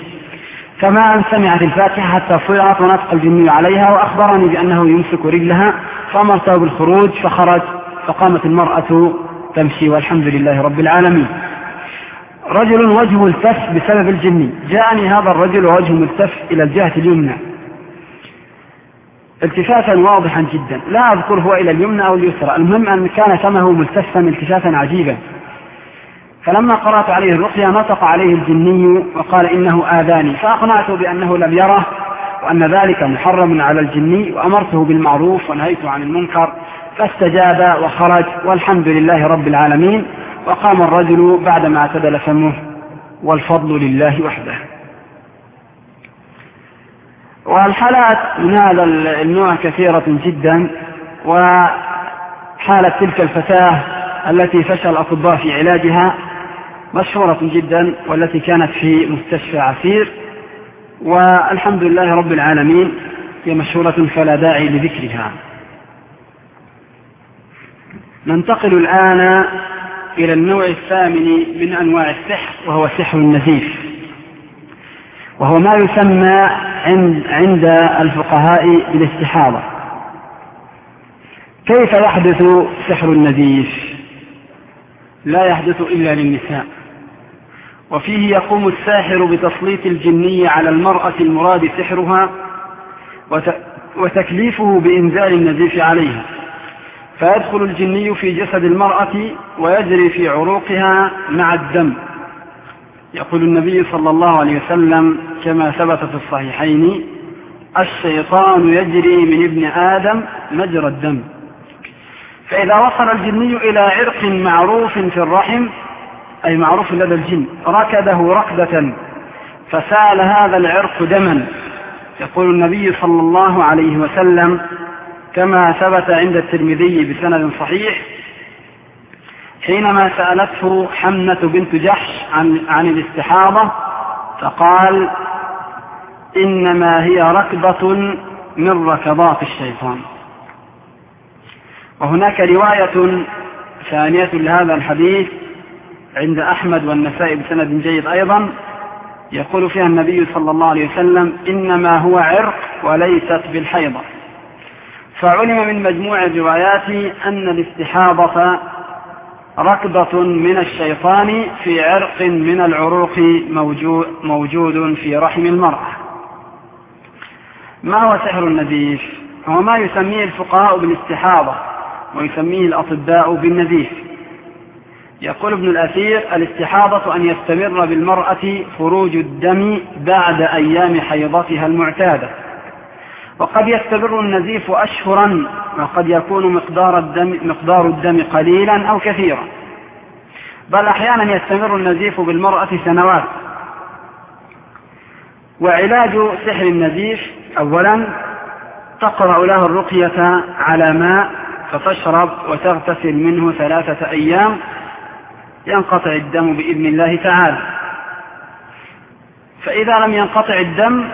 كما أن سمعت الفاتحة حتى صيغت ونطق الجني عليها وأخبرني بأنه يمسك رجلها فأمرته بالخروج فخرج فقامت المرأة تمشي والحمد لله رب العالمين. رجل وجهه التف بسبب الجني جاءني هذا الرجل ووجهه ملتف إلى الجهة اليمنى. التفاتا واضحا جدا. لا أذكر هو إلى اليمنى أو اليسرى. المهم أن كان فمه ملتفا التفاتا عجيبا. فلما قرأت عليه الرقية نطق عليه الجني وقال إنه آذاني. فأقنعته بأنه لم يره وأن ذلك محرم على الجني وأمرته بالمعروف ونهيته عن المنكر. فاستجاب وخرج والحمد لله رب العالمين. وقام الرجل بعدما اعتدل فمه والفضل لله وحده. والحالات من هذا النوع كثيرة جدا وحالة تلك الفتاة التي فشل الأطباء في علاجها مشهورة جدا والتي كانت في مستشفى عسير. والحمد لله رب العالمين هي مشهورة فلا داعي لذكرها. ننتقل الآن إلى النوع الثامن من أنواع السحر وهو سحر النزيف وهو ما يسمى عند, عند الفقهاء بالاستحاضة. كيف يحدث سحر النزيف لا يحدث إلا للنساء. وفيه يقوم الساحر بتسليط الجني على المرأة المراد سحرها وتكليفه بإنزال النزيف عليها. فيدخل الجني في جسد المرأة ويجري في عروقها مع الدم. يقول النبي صلى الله عليه وسلم كما ثبت في الصحيحين الشيطان يجري من ابن آدم مجرى الدم. فإذا وصل الجني إلى عرق معروف في الرحم أي معروف لدى الجن ركده ركدة فسال هذا العرق دما. يقول النبي صلى الله عليه وسلم كما ثبت عند الترمذي بسند صحيح حينما سألته حمنة بنت جحش عن, عن الاستحاضة فقال إنما هي ركضة من ركضات الشيطان. وهناك رواية ثانية لهذا الحديث عند أحمد والنسائي بسند جيد أيضا يقول فيها النبي صلى الله عليه وسلم إنما هو عرق وليست بالحيضة. فعلم من مجموع الروايات أن الاستحاضة ركضة من الشيطان في عرق من العروق موجود, في رحم المرأة. ما هو سحر النزيف هو ما يسميه الفقهاء بالاستحاضة ويسميه الأطباء بالنزيف يقول ابن الأثير الاستحاضة أن يستمر بالمرأة خروج الدم بعد أيام حيضتها المعتادة. وقد يستمر النزيف أشهرا وقد يكون مقدار الدم, مقدار الدم قليلا أو كثيرا. بل أحيانا يستمر النزيف بالمرأة سنوات. وعلاج سحر النزيف أولا تقرأ له الرقية على ماء فتشرب وتغتسل منه ثلاثة أيام. ينقطع الدم بإذن الله تعالى. فإذا لم ينقطع الدم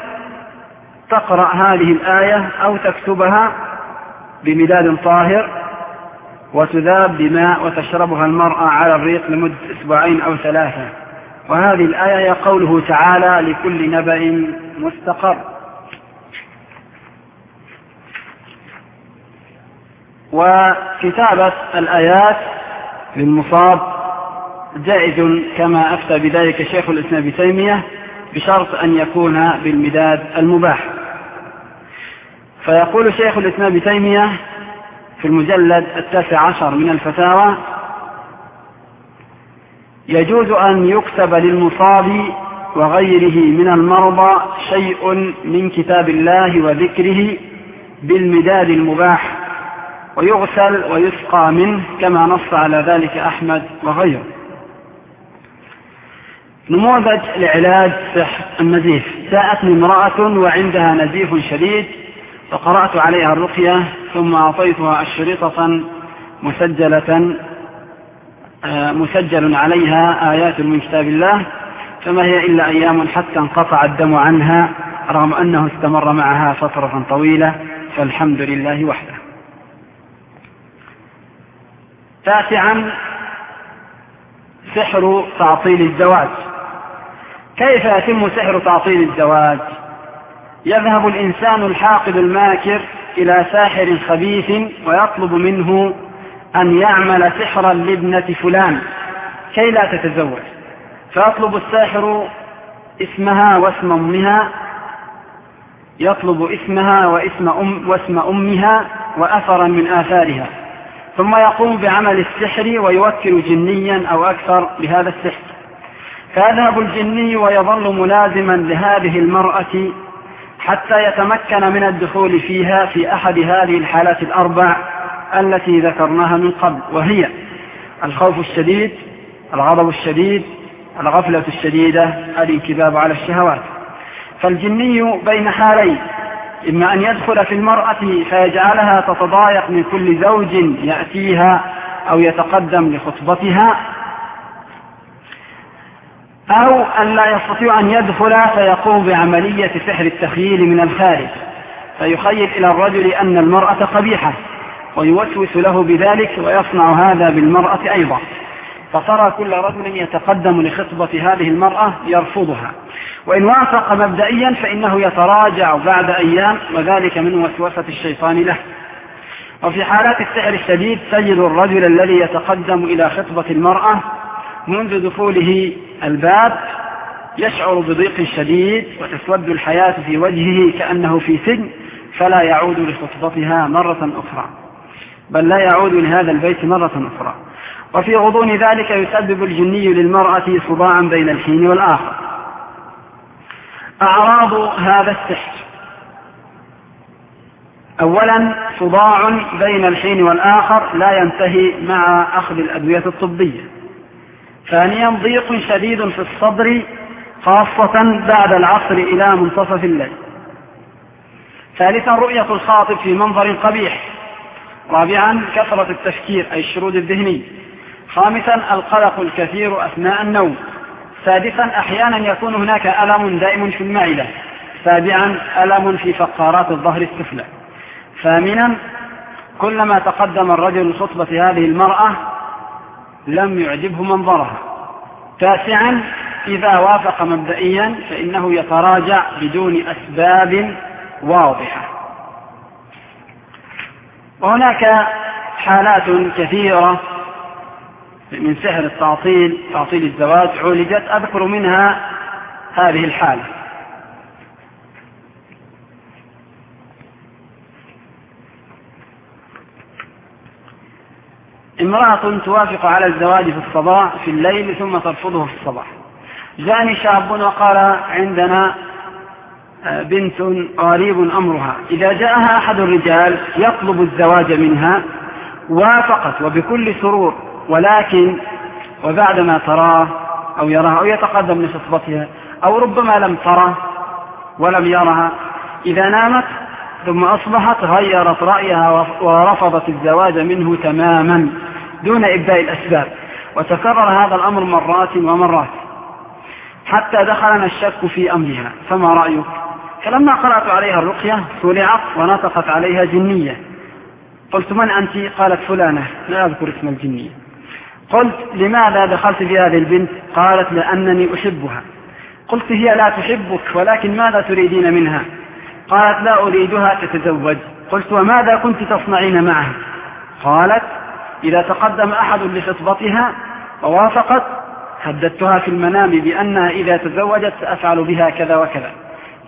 تقرأ هذه الآية أو تكتبها بمداد طاهر وتذاب بماء وتشربها المرأة على الريق لمدة أسبوعين أو ثلاثة. وهذه الآية قوله تعالى لكل نبأ مستقر. وكتابة الآيات للمصاب جائز كما أفتى بذلك شيخ الإسلام ابن تيمية بشرط أن يكون بالمداد المباح. فيقول شيخ الإسلام ابن تيمية في المجلد التاسع عشر من الفتاوى يجوز أن يكتب للمصاب وغيره من المرضى شيء من كتاب الله وذكره بالمداد المباح ويغسل ويسقى منه كما نص على ذلك أحمد وغيره. نموذج لعلاج سحر النزيف. جاءتني امرأة وعندها نزيف شديد فقرأت عليها الرقية ثم أعطيتها الشريطة مسجلة آه، مسجل عليها آيات من كتاب الله فما هي إلا أيام حتى انقطع الدم عنها رغم أنه استمر معها فترة طويلة فالحمد لله وحده. تاسعا سحر تعطيل الزواج. كيف يتم سحر تعطيل الزواج؟ يذهب الإنسان الحاقد الماكر إلى ساحر خبيث ويطلب منه أن يعمل سحرا لابنة فلان كي لا تتزوج. فيطلب الساحر اسمها واسم أمها يطلب اسمها واسم, أم واسم أمها وأثرا من آثارها. ثم يقوم بعمل السحر ويوكل جنيا أو أكثر بهذا السحر. فيذهب الجني ويظل ملازما لهذه المرأة حتى يتمكن من الدخول فيها في أحد هذه الحالات الأربع التي ذكرناها من قبل وهي الخوف الشديد الغضب الشديد الغفلة الشديدة الانكباب على الشهوات. فالجني بين حالين إما أن يدخل في المرأة فيجعلها تتضايق من كل زوج يأتيها أو يتقدم لخطبتها أو أن لا يستطيع أن يدخل فيقوم بعملية سحر التخييل من الخارج فيخيل إلى الرجل أن المرأة قبيحة ويوسوس له بذلك ويصنع هذا بالمرأة أيضا. فترى كل رجل يتقدم لخطبة هذه المرأة يرفضها. وإن وافق مبدئيا فإنه يتراجع بعد أيام وذلك من وسوسة الشيطان له. وفي حالات السحر الشديد تجد الرجل الذي يتقدم إلى خطبة المرأة منذ دخوله الباب يشعر بضيق شديد وتسود الحياة في وجهه كأنه في سجن فلا يعود لخطبتها مرة أخرى بل لا يعود لهذا البيت مرة أخرى. وفي غضون ذلك يسبب الجني للمرأة صداعا بين الحين والآخر. أعراض هذا السحر. أولا صداع بين الحين والآخر لا ينتهي مع أخذ الأدوية الطبية. ثانيا ضيق شديد في الصدر خاصة بعد العصر إلى منتصف الليل. ثالثا رؤية الخاطب في منظر قبيح. رابعا كثرة التفكير أي الشرود الذهني. خامسا القلق الكثير أثناء النوم. سادسا أحيانا يكون هناك ألم دائم في المعدة. سابعا ألم في فقارات الظهر السفلى. ثامنا كلما تقدم الرجل لخطبة هذه المرأة لم يعجبه منظرها تاسعا إذا وافق مبدئيا فإنه يتراجع بدون أسباب واضحة. وهناك حالات كثيرة من سحر التعطيل تعطيل الزواج عولجت. أذكر منها هذه الحالة. امرأة توافق على الزواج في الصباح في الليل ثم ترفضه في الصباح. جاءني شاب وقال عندنا آه، بنت غريب أمرها. إذا جاءها أحد الرجال يطلب الزواج منها وافقت وبكل سرور ولكن وبعدما تراه أو يراها أو يتقدم لخطبتها أو ربما لم تره ولم يرها إذا نامت ثم أصبحت غيرت رأيها ورفضت الزواج منه تماما دون إبداء الأسباب. وتكرر هذا الأمر مرات ومرات حتى دخلنا الشك في أمرها. فما رأيك؟ فلما قرأت عليها الرقية طلعت ونطقت عليها جنية. قلت من أنت؟ قالت فلانة. لا أذكر اسم الجنية. قلت لماذا دخلت في هذه البنت؟ قالت لأنني أحبها. قلت هي لا تحبك ولكن ماذا تريدين منها؟ قالت لا أريدها تتزوج. قلت وماذا كنت تصنعين معها قالت إذا تقدم أحد لخطبتها ووافقت هددتها في المنام بأنها إذا تزوجت سأفعل بها كذا وكذا.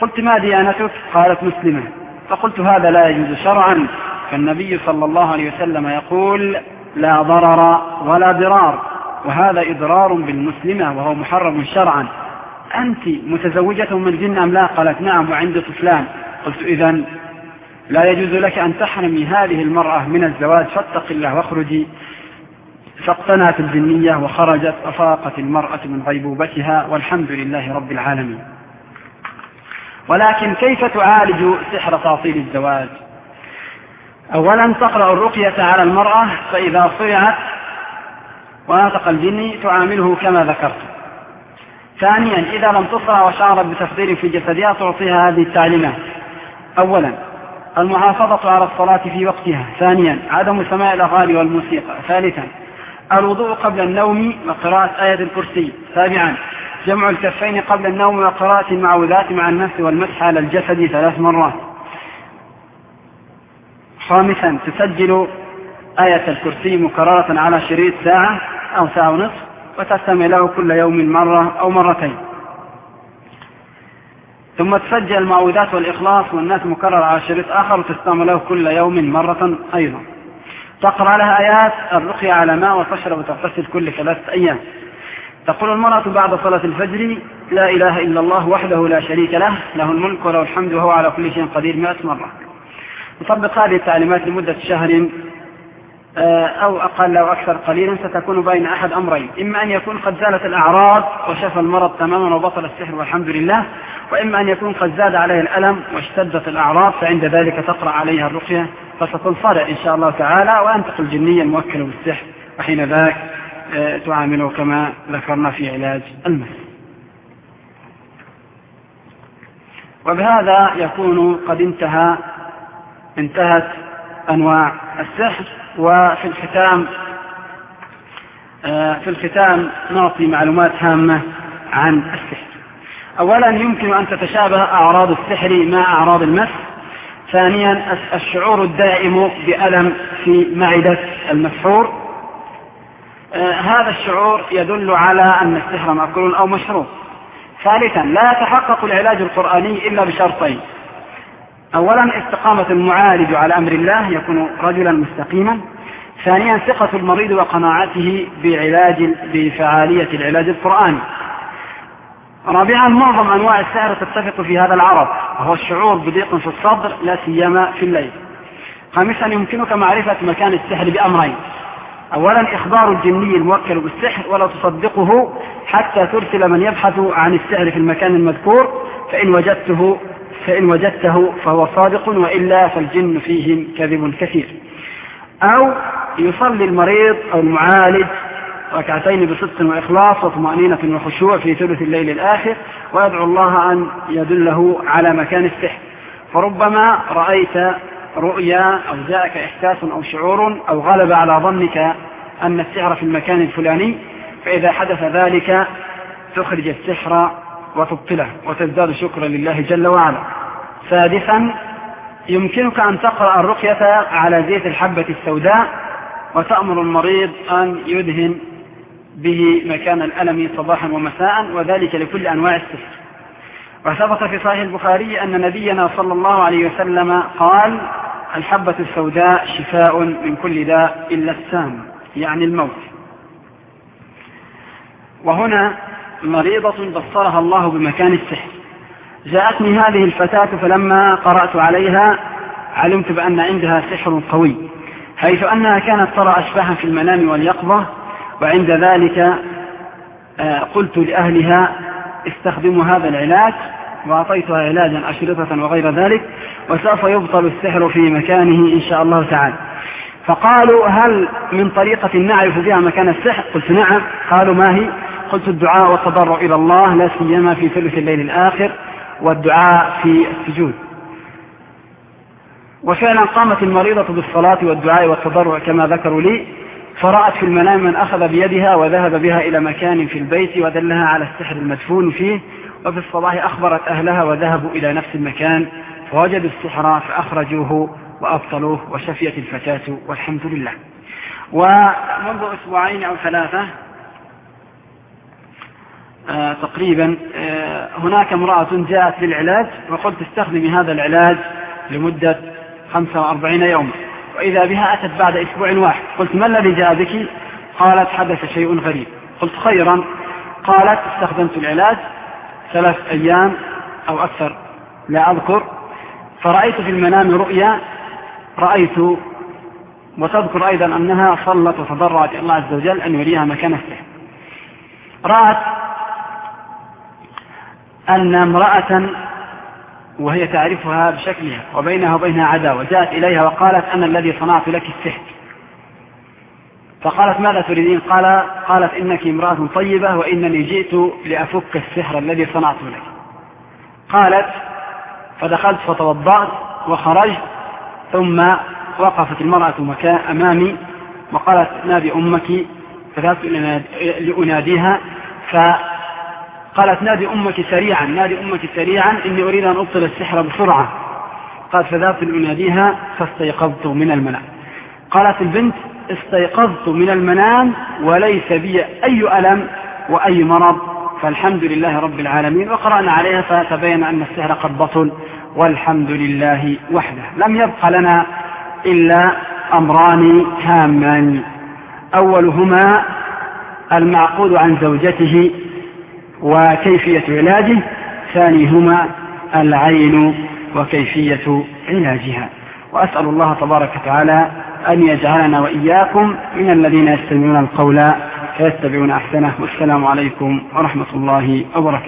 قلت ما ديانتك؟ قالت مسلمة. فقلت هذا لا يجوز شرعا. فالنبي صلى الله عليه وسلم يقول لا ضرر ولا ضرار وهذا إضرار بالمسلمة وهو محرم شرعا. أنت متزوجة من الجن أم لا؟ قالت نعم وعندي طفلان. قلت إذا لا يجوز لك أن تحرمي هذه المرأة من الزواج فاتق الله واخرجي. فاقتنعت الجنية وخرجت أفاقت المرأة من غيبوبتها والحمد لله رب العالمين. ولكن كيف تعالج سحر تاصيل الزواج؟ أولا تقرأ الرقية على المرأة فإذا صرعت ونطق الجني تعامله كما ذكرت. ثانيا إذا لم تصرع وشعرت بتفضيل في جسدها تعطيها هذه التعليمات. أولا المحافظة على الصلاة في وقتها. ثانيا عدم سماع الأغاني والموسيقى. ثالثا الوضوء قبل النوم وقراءة آية الكرسي. سابعا جمع الكفين قبل النوم وقراءة المعوذات مع النفس والمسح على الجسد ثلاث مرات. خامسا تسجل آية الكرسي مكررة على شريط ساعة أو ساعة ونصف وتستمع له كل يوم مرة أو مرتين. ثم تسجل المعوذات والإخلاص والناس مكرر على شريط آخر وتستمع له كل يوم مرة أيضا. تقرأ لها آيات الرقية على ماء وتشرب وتغتسل كل ثلاثة أيام. تقول المرأة بعد صلاة الفجر لا إله إلا الله وحده لا شريك له له الملك وله الحمد وهو على كل شيء قدير مئة مرة. نطبق هذه التعليمات لمدة شهر آه، أو أقل أو أكثر قليلا ستكون بين أحد أمرين. إما أن يكون قد زالت الأعراض وشفى المرض تماما وبطل السحر والحمد لله وإما أن يكون قد زاد عليه الألم واشتدت الأعراض فعند ذلك تقرأ عليها الرقية فستنصرع إن شاء الله تعالى وأنتق الجنية الموكل بالسحر وحين ذاك آه، تعامله كما ذكرنا في علاج المس. وبهذا يكون قد انتهى انتهت أنواع السحر وفي الختام آه، في الختام نعطي معلومات هامة عن السحر. أولا يمكن أن تتشابه أعراض السحر مع أعراض المس. ثانيا الشعور الدائم بألم في معدة المسحور. آه هذا الشعور يدل على أن السحر مأكول أو مشروب. ثالثا لا يتحقق العلاج القرآني إلا بشرطين. أولا استقامة المعالج على أمر الله يكون رجلا مستقيما. ثانيا ثقة المريض وقناعته بعلاج بفعالية العلاج القرآني. رابعا معظم أنواع السحر تتفق في هذا العرض وهو الشعور بضيق في الصدر لا سيما في الليل. خامسا يمكنك معرفة مكان السحر بأمرين. أولا إخبار الجني الموكل بالسحر ولا تصدقه حتى ترسل من يبحث عن السحر في المكان المذكور. فإن وجدته فإن وجدته فهو صادق وإلا فالجن فيهم كذب كثير. أو يصلي المريض أو المعالج ركعتين بصدق وإخلاص وطمأنينة وخشوع في ثلث الليل الآخر ويدعو الله أن يدله على مكان السحر. فربما رأيت رؤيا أو جاءك إحساس أو شعور أو غلب على ظنك أن السحر في المكان الفلاني فإذا حدث ذلك تخرج السحر وتبطله وتزداد شكرا لله جل وعلا. سادسا يمكنك أن تقرأ الرقية على زيت الحبة السوداء وتأمر المريض أن يدهن به مكان الألم صباحا ومساء وذلك لكل أنواع السحر. وثبت في صحيح البخاري أن نبينا صلى الله عليه وسلم قال الحبة السوداء شفاء من كل داء إلا السام يعني الموت. وهنا مريضة بصرها الله بمكان السحر. جاءتني هذه الفتاة فلما قرأت عليها علمت بأن عندها سحر قوي حيث أنها كانت ترى أشباحا في المنام واليقظة وعند ذلك آه، قلت لأهلها استخدموا هذا العلاج وأعطيتها علاجا أشرطة وغير ذلك وسوف يبطل السحر في مكانه إن شاء الله تعالى. فقالوا هل من طريقة نعرف بها مكان السحر؟ قلت نعم. قالوا ما هي؟ قلت الدعاء والتضرع إلى الله لا سيما في ثلث الليل الآخر والدعاء في السجود. وفعلا قامت المريضة بالصلاة والدعاء والتضرع كما ذكروا لي فرأت في المنام من أخذ بيدها وذهب بها إلى مكان في البيت ودلها على السحر المدفون فيه وفي الصباح أخبرت أهلها وذهبوا إلى نفس المكان فوجدوا السحر فأخرجوه وأبطلوه وشفيت الفتاة والحمد لله. ومنذ أسبوعين أو ثلاثة آه تقريبا آه هناك امرأة جاءت للعلاج وقلت استخدمي هذا العلاج لمدة 45 يوما. وإذا بها أتت بعد أسبوع واحد. قلت ما الذي جاء بك؟ قالت حدث شيء غريب. قلت خيرا. قالت استخدمت العلاج ثلاث أيام أو أكثر لا أذكر. فرأيت في المنام رؤيا رأيت وتذكر أيضا أنها صلت وتضرعت إلى الله عز وجل أن يريها مكان السحر رأت أن امرأة وهي تعرفها بشكلها وبينها وبينها عداوة جاءت إليها وقالت أنا الذي صنعت لك السحر. فقالت ماذا تريدين؟ قال قالت إنك امرأة طيبة وإنني جئت لأفك السحر الذي صنعته لك. قالت فدخلت فتوضأت وخرجت ثم وقفت المرأة مكان أمامي وقالت نادي أمك فذهبت لأناديها فقالت نادي أمك سريعا نادي أمك سريعا إني أريد أن أبطل السحر بسرعة. قالت فذهبت لأناديها فاستيقظت من المنام. قالت البنت استيقظت من المنام وليس بي أي ألم وأي مرض. فالحمد لله رب العالمين. وقرأنا عليها فتبين أن السحر قد بطل. والحمد لله وحده. لم يبق لنا إلا أمران هامان. أولهما المعقود عن زوجته وكيفية علاجه ثانيهما العين وكيفية علاجها. وأسأل الله تبارك وتعالى أن يجعلنا وإياكم من الذين يستمعون القول فيتبعون أحسنه. والسلام عليكم ورحمة الله وبركاته.